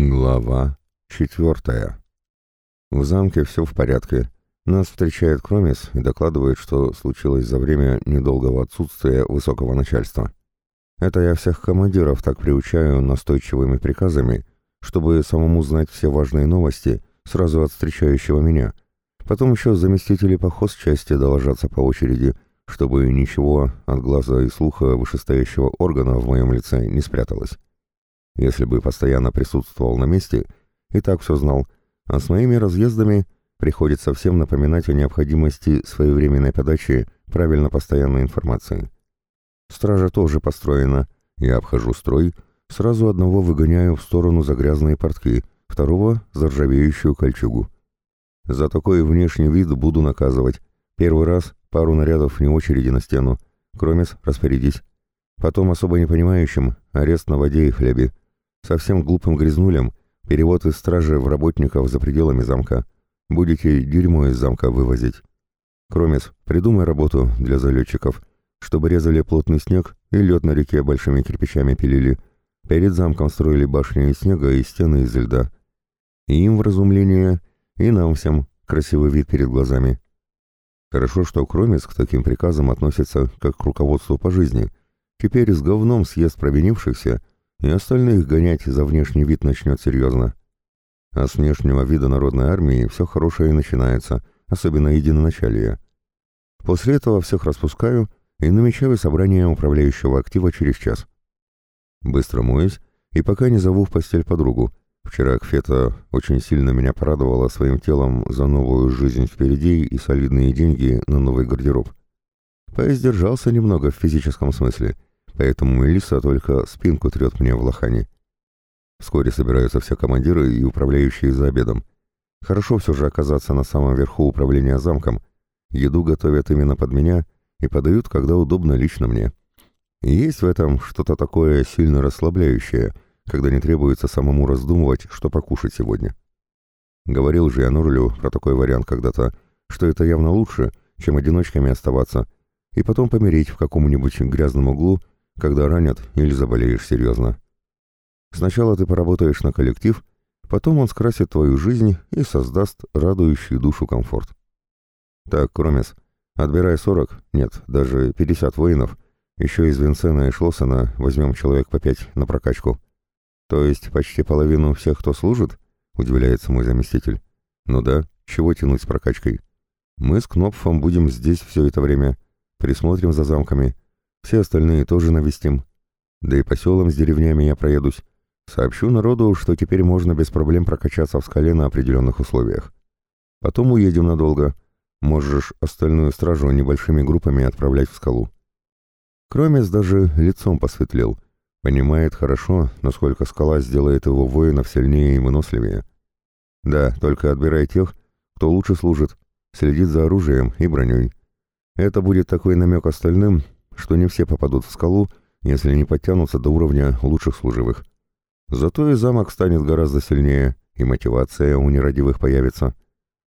Глава четвертая. В замке все в порядке. Нас встречает Кромис и докладывает, что случилось за время недолгого отсутствия высокого начальства. Это я всех командиров так приучаю настойчивыми приказами, чтобы самому знать все важные новости сразу от встречающего меня. Потом еще заместители по хозчасти доложатся по очереди, чтобы ничего от глаза и слуха вышестоящего органа в моем лице не спряталось. Если бы постоянно присутствовал на месте, и так все знал, а с моими разъездами приходится всем напоминать о необходимости своевременной подачи правильно постоянной информации. Стража тоже построена, я обхожу строй, сразу одного выгоняю в сторону за грязные портки, второго — за ржавеющую кольчугу. За такой внешний вид буду наказывать. Первый раз пару нарядов вне очереди на стену. Кромес, распорядись. Потом особо непонимающим арест на воде и хлебе. Совсем глупым грязнулям перевод из стражи в работников за пределами замка. Будете дерьмо из замка вывозить. Кромес, придумай работу для залетчиков, чтобы резали плотный снег и лед на реке большими кирпичами пилили. Перед замком строили башни из снега и стены из льда. И им вразумление, и нам всем красивый вид перед глазами. Хорошо, что Кромес к таким приказам относится как к руководству по жизни. Теперь с говном съест провинившихся и остальных гонять за внешний вид начнет серьезно. А с внешнего вида народной армии все хорошее начинается, особенно единоначалие. После этого всех распускаю и намечаю собрание управляющего актива через час. Быстро моюсь и пока не зову в постель подругу. Вчера Кфета очень сильно меня порадовала своим телом за новую жизнь впереди и солидные деньги на новый гардероб. Поиздержался немного в физическом смысле — поэтому Элиса только спинку трет мне в лохане. Вскоре собираются все командиры и управляющие за обедом. Хорошо все же оказаться на самом верху управления замком. Еду готовят именно под меня и подают, когда удобно лично мне. И есть в этом что-то такое сильно расслабляющее, когда не требуется самому раздумывать, что покушать сегодня. Говорил же я Нурлю про такой вариант когда-то, что это явно лучше, чем одиночками оставаться, и потом помереть в каком-нибудь грязном углу когда ранят или заболеешь серьезно. Сначала ты поработаешь на коллектив, потом он скрасит твою жизнь и создаст радующий душу комфорт. Так, Кромес, отбирай 40, нет, даже 50 воинов, еще из Винсена и Шлоссена возьмем человек по пять на прокачку. То есть почти половину всех, кто служит? Удивляется мой заместитель. Ну да, чего тянуть с прокачкой? Мы с Кнопфом будем здесь все это время, присмотрим за замками, все остальные тоже навестим. Да и по селам с деревнями я проедусь. Сообщу народу, что теперь можно без проблем прокачаться в скале на определенных условиях. Потом уедем надолго. Можешь остальную стражу небольшими группами отправлять в скалу. Кромес даже лицом посветлел. Понимает хорошо, насколько скала сделает его воинов сильнее и выносливее. Да, только отбирай тех, кто лучше служит, следит за оружием и броней. Это будет такой намек остальным, что не все попадут в скалу, если не подтянутся до уровня лучших служивых. Зато и замок станет гораздо сильнее, и мотивация у нерадивых появится.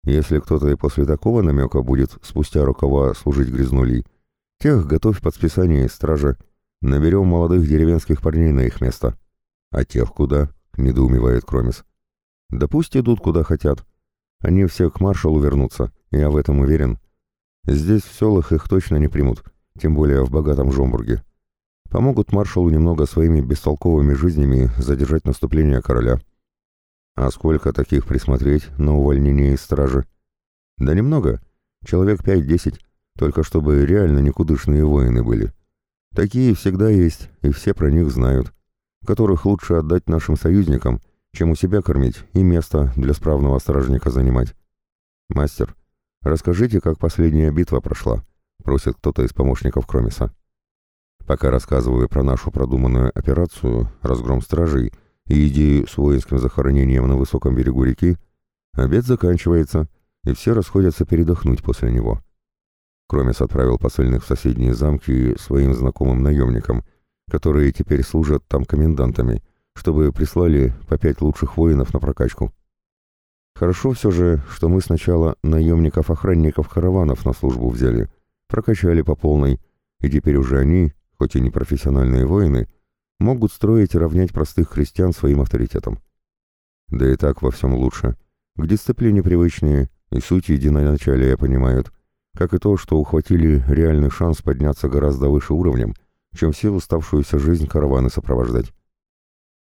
Если кто-то и после такого намека будет спустя рукава служить грязнулей, тех готовь под списание стража, наберем молодых деревенских парней на их место. А тех куда? — недоумевает Кромис. Да пусть идут куда хотят. Они все к маршалу вернутся, я в этом уверен. Здесь в селах их точно не примут, тем более в богатом Жомбурге. Помогут маршалу немного своими бестолковыми жизнями задержать наступление короля. А сколько таких присмотреть на увольнение из стражи? Да немного, человек пять-десять, только чтобы реально никудышные воины были. Такие всегда есть, и все про них знают, которых лучше отдать нашим союзникам, чем у себя кормить и место для справного стражника занимать. Мастер, расскажите, как последняя битва прошла просит кто-то из помощников Кромиса. Пока рассказываю про нашу продуманную операцию «Разгром стражей» и идею с воинским захоронением на высоком берегу реки, обед заканчивается, и все расходятся передохнуть после него. Кромис отправил посыльных в соседние замки своим знакомым наемникам, которые теперь служат там комендантами, чтобы прислали по пять лучших воинов на прокачку. Хорошо все же, что мы сначала наемников-охранников караванов на службу взяли — прокачали по полной, и теперь уже они, хоть и не профессиональные воины, могут строить и равнять простых христиан своим авторитетом. Да и так во всем лучше. К дисциплине привычнее, и суть единоначалия понимают, как и то, что ухватили реальный шанс подняться гораздо выше уровнем, чем все уставшуюся жизнь караваны сопровождать.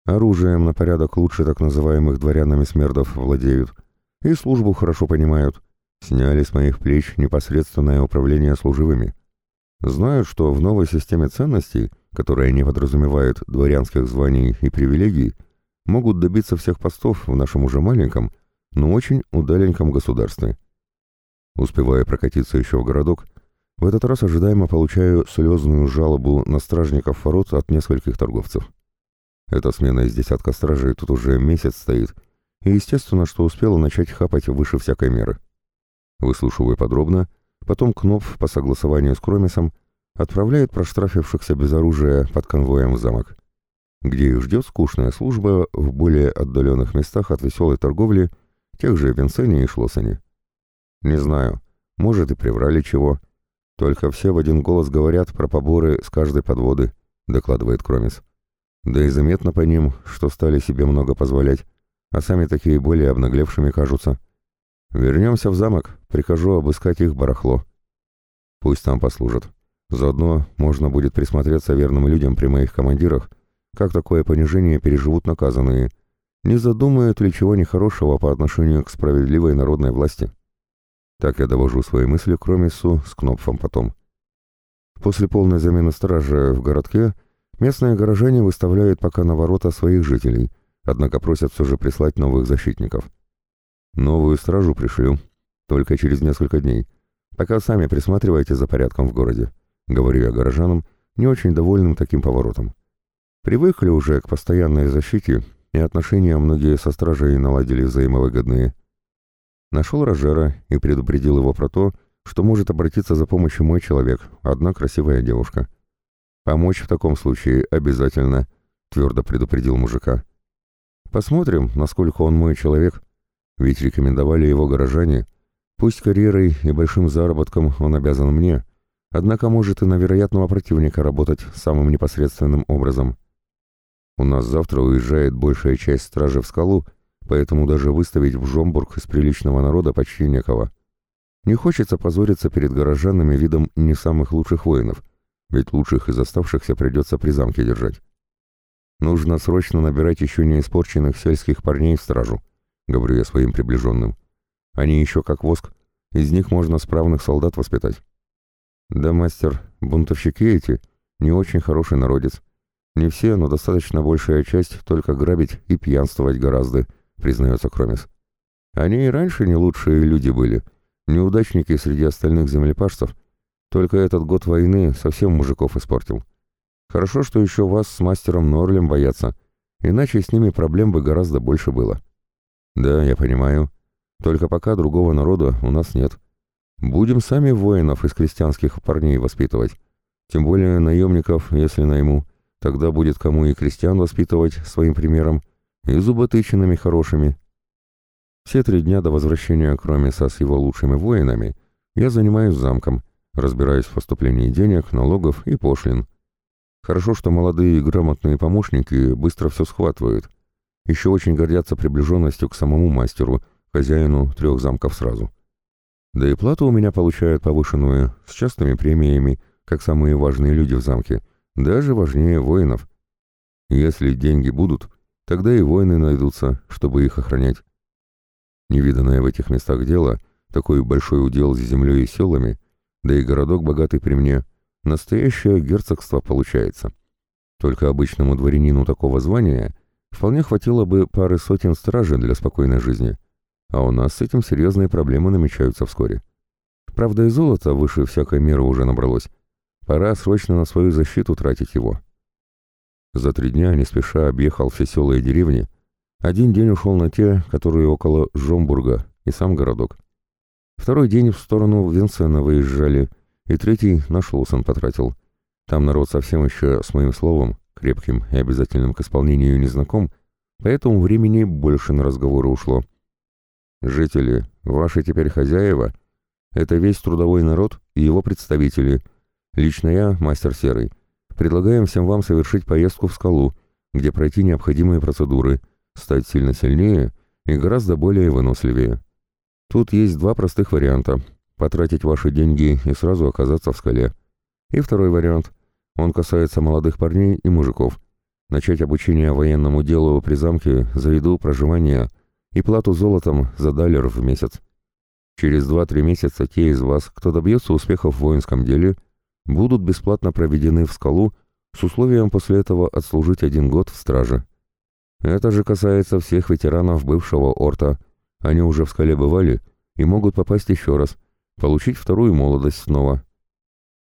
Оружием на порядок лучше так называемых дворянами смердов владеют, и службу хорошо понимают. Сняли с моих плеч непосредственное управление служивыми. Знают, что в новой системе ценностей, которая не подразумевает дворянских званий и привилегий, могут добиться всех постов в нашем уже маленьком, но очень удаленьком государстве. Успевая прокатиться еще в городок, в этот раз ожидаемо получаю слезную жалобу на стражников ворот от нескольких торговцев. Эта смена из десятка стражей тут уже месяц стоит, и естественно, что успела начать хапать выше всякой меры. Выслушиваю подробно, потом Кнопф по согласованию с Кромисом отправляет проштрафившихся без оружия под конвоем в замок, где их ждет скучная служба в более отдаленных местах от веселой торговли тех же Винсене и Шлоссене. Не знаю, может и приврали чего. Только все в один голос говорят про поборы с каждой подводы, докладывает Кромис. Да и заметно по ним, что стали себе много позволять, а сами такие более обнаглевшими кажутся. Вернемся в замок, прикажу обыскать их барахло. Пусть там послужат. Заодно можно будет присмотреться верным людям при моих командирах, как такое понижение переживут наказанные, не задумают ли чего нехорошего по отношению к справедливой народной власти. Так я довожу свои мысли к Ромису с Кнопфом потом. После полной замены стража в городке Местные горожане выставляют пока на ворота своих жителей, однако просят все же прислать новых защитников. Новую стражу пришлю, только через несколько дней. Пока сами присматривайте за порядком в городе, говорю я горожанам, не очень довольным таким поворотом. Привыкли уже к постоянной защите, и отношения многие со стражей наладили взаимовыгодные. Нашел Рожера и предупредил его про то, что может обратиться за помощью мой человек, одна красивая девушка. «Помочь в таком случае обязательно», — твердо предупредил мужика. «Посмотрим, насколько он мой человек. Ведь рекомендовали его горожане. Пусть карьерой и большим заработком он обязан мне, однако может и на вероятного противника работать самым непосредственным образом. У нас завтра уезжает большая часть стражи в скалу, поэтому даже выставить в Жомбург из приличного народа почти некого. Не хочется позориться перед горожанами видом не самых лучших воинов» ведь лучших из оставшихся придется при замке держать. Нужно срочно набирать еще не испорченных сельских парней в стражу, говорю я своим приближенным. Они еще как воск, из них можно справных солдат воспитать. Да, мастер, бунтовщики эти, не очень хороший народец. Не все, но достаточно большая часть только грабить и пьянствовать гораздо, признается Кромис. Они и раньше не лучшие люди были, неудачники среди остальных землепашцев, только этот год войны совсем мужиков испортил. Хорошо, что еще вас с мастером Норлем боятся, иначе с ними проблем бы гораздо больше было. Да, я понимаю. Только пока другого народа у нас нет. Будем сами воинов из крестьянских парней воспитывать. Тем более наемников, если найму. Тогда будет кому и крестьян воспитывать своим примером, и зуботычинами хорошими. Все три дня до возвращения Кромиса с его лучшими воинами я занимаюсь замком, разбираясь в поступлении денег, налогов и пошлин. Хорошо, что молодые и грамотные помощники быстро все схватывают. Еще очень гордятся приближенностью к самому мастеру, хозяину трех замков сразу. Да и плату у меня получают повышенную, с частными премиями, как самые важные люди в замке, даже важнее воинов. Если деньги будут, тогда и воины найдутся, чтобы их охранять. Невиданное в этих местах дело, такой большой удел с землей и селами, да и городок богатый при мне. Настоящее герцогство получается. Только обычному дворянину такого звания вполне хватило бы пары сотен стражей для спокойной жизни. А у нас с этим серьезные проблемы намечаются вскоре. Правда, и золото выше всякой меры уже набралось. Пора срочно на свою защиту тратить его. За три дня не спеша объехал все села и деревни. Один день ушел на те, которые около Жомбурга, и сам городок. Второй день в сторону Винсена выезжали, и третий наш Лосон потратил. Там народ совсем еще с моим словом, крепким и обязательным к исполнению не знаком, поэтому времени больше на разговоры ушло. «Жители, ваши теперь хозяева, это весь трудовой народ и его представители. Лично я, мастер Серый, предлагаем всем вам совершить поездку в скалу, где пройти необходимые процедуры, стать сильно сильнее и гораздо более выносливее. Тут есть два простых варианта – потратить ваши деньги и сразу оказаться в скале. И второй вариант – он касается молодых парней и мужиков. Начать обучение военному делу при замке за еду, проживание и плату золотом за далер в месяц. Через 2-3 месяца те из вас, кто добьется успехов в воинском деле, будут бесплатно проведены в скалу с условием после этого отслужить один год в страже. Это же касается всех ветеранов бывшего Орта. Они уже в скале бывали и могут попасть еще раз, получить вторую молодость снова.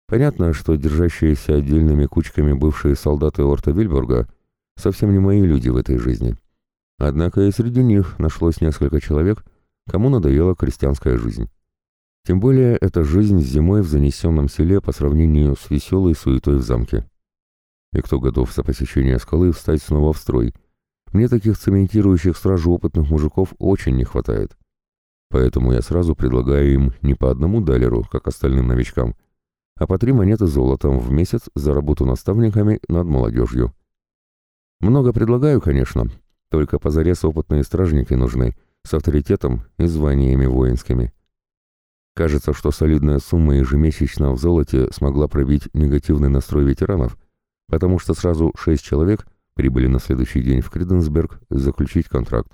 Понятно, что держащиеся отдельными кучками бывшие солдаты Орта Вильбурга совсем не мои люди в этой жизни. Однако и среди них нашлось несколько человек, кому надоела крестьянская жизнь. Тем более это жизнь зимой в занесенном селе по сравнению с веселой суетой в замке. И кто готов за посещение скалы встать снова в строй? Мне таких цементирующих стражу опытных мужиков очень не хватает. Поэтому я сразу предлагаю им не по одному далеру, как остальным новичкам, а по три монеты золотом в месяц за работу наставниками над молодежью. Много предлагаю, конечно, только позарез опытные стражники нужны, с авторитетом и званиями воинскими. Кажется, что солидная сумма ежемесячно в золоте смогла пробить негативный настрой ветеранов, потому что сразу шесть человек прибыли на следующий день в Криденсберг заключить контракт.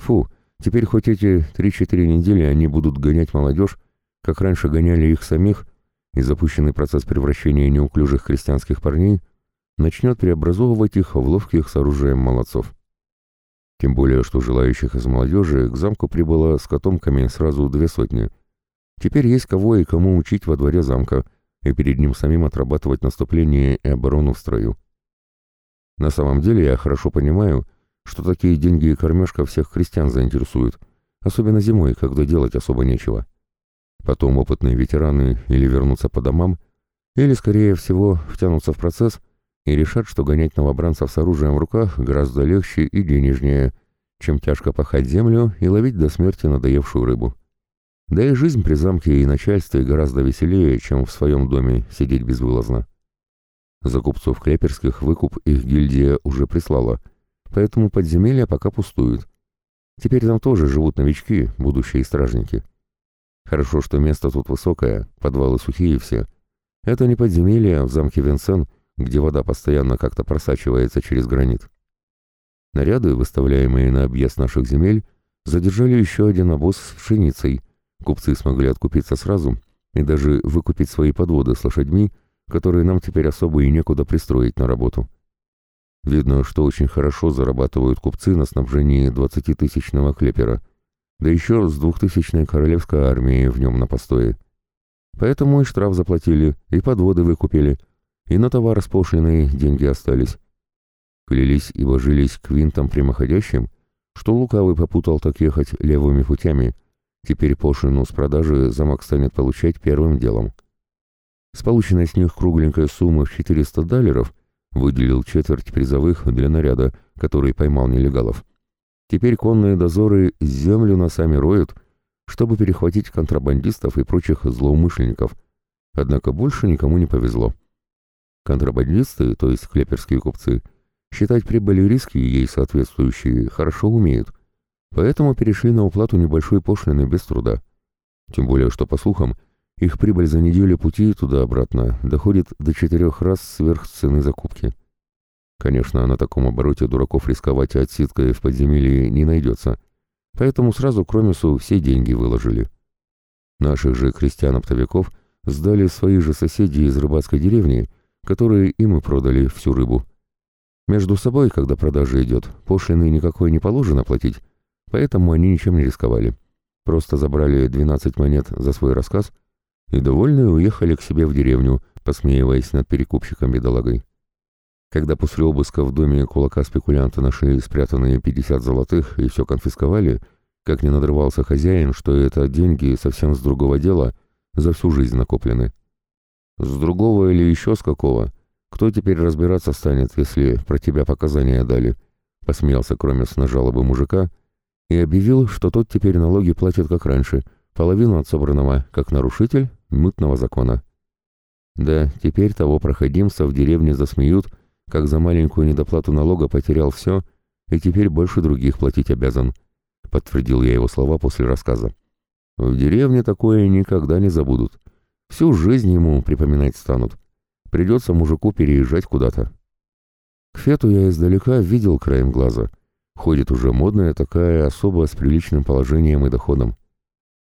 Фу, теперь хоть эти три-четыре недели они будут гонять молодежь, как раньше гоняли их самих, и запущенный процесс превращения неуклюжих крестьянских парней начнет преобразовывать их в ловких с оружием молодцов. Тем более, что желающих из молодежи к замку прибыло с котомками сразу две сотни. Теперь есть кого и кому учить во дворе замка, и перед ним самим отрабатывать наступление и оборону в строю. На самом деле я хорошо понимаю, что такие деньги и кормежка всех крестьян заинтересуют, особенно зимой, когда делать особо нечего. Потом опытные ветераны или вернутся по домам, или, скорее всего, втянутся в процесс и решат, что гонять новобранцев с оружием в руках гораздо легче и денежнее, чем тяжко пахать землю и ловить до смерти надоевшую рыбу. Да и жизнь при замке и начальстве гораздо веселее, чем в своем доме сидеть безвылазно. За купцов клеперских выкуп их гильдия уже прислала, поэтому подземелья пока пустуют. Теперь там тоже живут новички, будущие стражники. Хорошо, что место тут высокое, подвалы сухие все. Это не подземелье в замке Винсен, где вода постоянно как-то просачивается через гранит. Наряды, выставляемые на объезд наших земель, задержали еще один обоз с пшеницей. Купцы смогли откупиться сразу и даже выкупить свои подводы с лошадьми, которые нам теперь особо и некуда пристроить на работу. Видно, что очень хорошо зарабатывают купцы на снабжении двадцатитысячного клепера, да еще с двухтысячной королевской армией в нем на постое. Поэтому и штраф заплатили, и подводы выкупили, и на товар с пошлиной деньги остались. Клялись и божились к винтам прямоходящим, что лукавый попутал так ехать левыми путями, теперь пошлину с продажи замок станет получать первым делом. С полученной с них кругленькой суммы в 400 даллеров выделил четверть призовых для наряда, который поймал нелегалов. Теперь конные дозоры землю носами роют, чтобы перехватить контрабандистов и прочих злоумышленников, однако больше никому не повезло. Контрабандисты, то есть клеперские купцы, считать прибыли и риски ей соответствующие хорошо умеют, поэтому перешли на уплату небольшой пошлины без труда. Тем более, что, по слухам, их прибыль за неделю пути туда-обратно доходит до четырех раз сверх цены закупки. Конечно, на таком обороте дураков рисковать отсидкой в подземелье не найдется, поэтому сразу к Ромису все деньги выложили. Наших же крестьян-оптовиков сдали свои же соседи из рыбацкой деревни которые им и продали всю рыбу. Между собой, когда продажа идет, пошлины никакой не положено платить, поэтому они ничем не рисковали. Просто забрали 12 монет за свой рассказ и довольные уехали к себе в деревню, посмеиваясь над перекупщиком-бедолагой. Когда после обыска в доме кулака спекулянта нашли спрятанные 50 золотых и все конфисковали, как не надрывался хозяин, что это деньги совсем с другого дела, за всю жизнь накоплены. С другого или еще с какого? Кто теперь разбираться станет, если про тебя показания дали? Посмеялся Кромес на жалобы мужика и объявил, что тот теперь налоги платит как раньше, половину от собранного, как нарушитель мытного закона. Да, теперь того проходимца в деревне засмеют, как за маленькую недоплату налога потерял все и теперь больше других платить обязан», — подтвердил я его слова после рассказа. «В деревне такое никогда не забудут. Всю жизнь ему припоминать станут. Придется мужику переезжать куда-то». К Фету я издалека видел краем глаза. Ходит уже модная такая особа с приличным положением и доходом.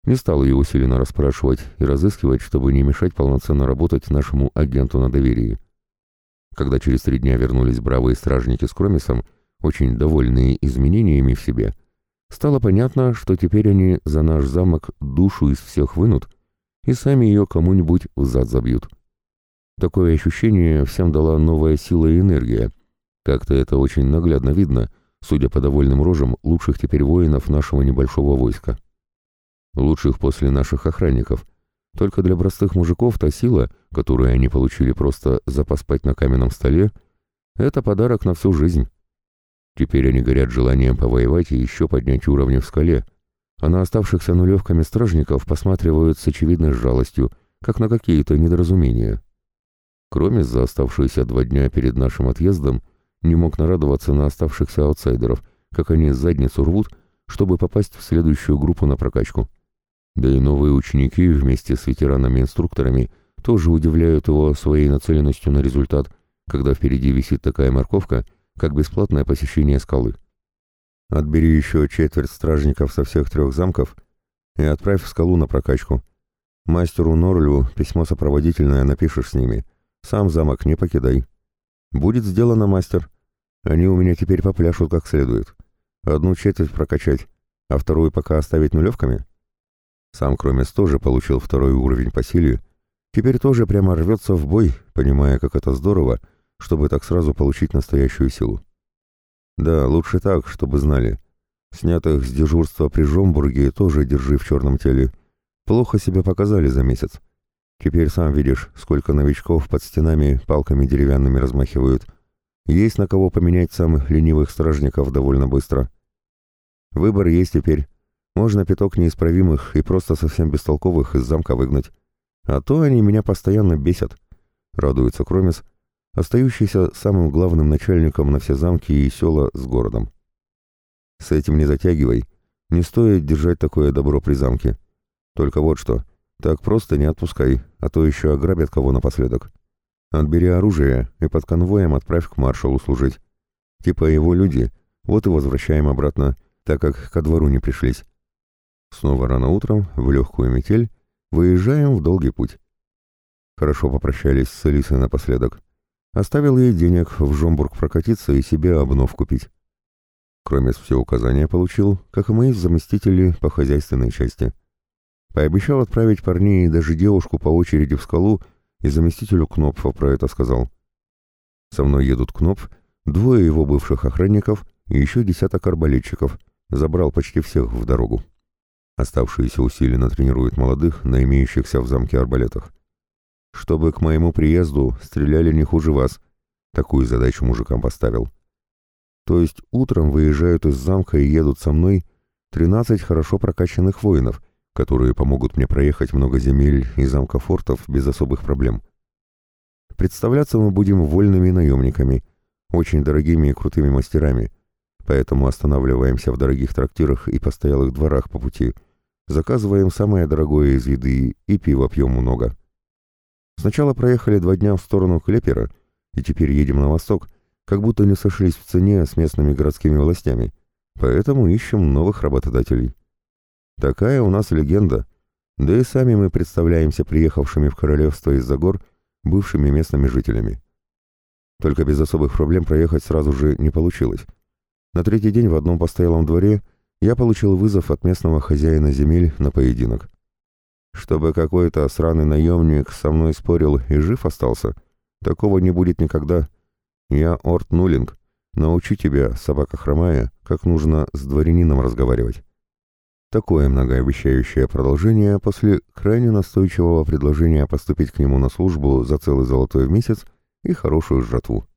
Не стал ее усиленно расспрашивать и разыскивать, чтобы не мешать полноценно работать нашему агенту на доверии. Когда через три дня вернулись бравые стражники с Кромисом, очень довольные изменениями в себе, стало понятно, что теперь они за наш замок душу из всех вынут и сами ее кому-нибудь в зад забьют. Такое ощущение всем дала новая сила и энергия. Как-то это очень наглядно видно, судя по довольным рожам лучших теперь воинов нашего небольшого войска. Лучших после наших охранников. Только для простых мужиков та сила, которую они получили просто за поспать на каменном столе, это подарок на всю жизнь. Теперь они горят желанием повоевать и еще поднять уровни в скале, а на оставшихся нулевками стражников посматривают с очевидной жалостью, как на какие-то недоразумения. Кроме за оставшиеся два дня перед нашим отъездом, не мог нарадоваться на оставшихся аутсайдеров, как они задницу рвут, чтобы попасть в следующую группу на прокачку. Да и новые ученики вместе с ветеранами-инструкторами тоже удивляют его своей нацеленностью на результат, когда впереди висит такая морковка, как бесплатное посещение скалы. Отбери еще четверть стражников со всех трех замков и отправь в скалу на прокачку. Мастеру Норлю письмо сопроводительное напишешь с ними. Сам замок не покидай. Будет сделано, мастер. Они у меня теперь попляшут как следует. Одну четверть прокачать, а вторую пока оставить нулевками. Сам Кромес тоже получил второй уровень по силе, теперь тоже прямо рвется в бой, понимая, как это здорово, чтобы так сразу получить настоящую силу. Да, лучше так, чтобы знали. Снятых с дежурства при Жомбурге тоже держи в черном теле. Плохо себя показали за месяц. Теперь сам видишь, сколько новичков под стенами палками деревянными размахивают. Есть на кого поменять самых ленивых стражников довольно быстро. Выбор есть теперь. Можно пяток неисправимых и просто совсем бестолковых из замка выгнать. А то они меня постоянно бесят. Радуется Кромис, остающийся самым главным начальником на все замки и села с городом. С этим не затягивай. Не стоит держать такое добро при замке. Только вот что, так просто не отпускай, а то еще ограбят кого напоследок. Отбери оружие и под конвоем отправь к маршалу служить. Типа его люди, вот и возвращаем обратно, так как ко двору не пришлись. Снова рано утром, в легкую метель, выезжаем в долгий путь. Хорошо попрощались с Элисой напоследок. Оставил ей денег в Жомбург прокатиться и себе обнов купить. Кроме все указания получил, как и мои заместители по хозяйственной части. Пообещал отправить парней и даже девушку по очереди в скалу, и заместителю Кнопфа про это сказал. Со мной едут Кнопф, двое его бывших охранников и еще десяток арбалетчиков. Забрал почти всех в дорогу. Оставшиеся усиленно тренируют молодых на имеющихся в замке арбалетах. Чтобы к моему приезду стреляли не хуже вас. Такую задачу мужикам поставил. То есть утром выезжают из замка и едут со мной 13 хорошо прокачанных воинов, которые помогут мне проехать много земель и замка фортов без особых проблем. Представляться мы будем вольными наемниками, очень дорогими и крутыми мастерами, поэтому останавливаемся в дорогих трактирах и постоялых дворах по пути – Заказываем самое дорогое из еды и пива пьем много. Сначала проехали два дня в сторону Клепера, и теперь едем на восток, как будто не сошлись в цене с местными городскими властями, поэтому ищем новых работодателей. Такая у нас легенда, да и сами мы представляемся приехавшими в королевство из-за гор бывшими местными жителями. Только без особых проблем проехать сразу же не получилось. На третий день в одном постоялом дворе я получил вызов от местного хозяина земель на поединок. Чтобы какой-то сраный наемник со мной спорил и жив остался, такого не будет никогда. Я Орт Нулинг, научу тебя, собака хромая, как нужно с дворянином разговаривать. Такое многообещающее продолжение после крайне настойчивого предложения поступить к нему на службу за целый золотой месяц и хорошую жратву.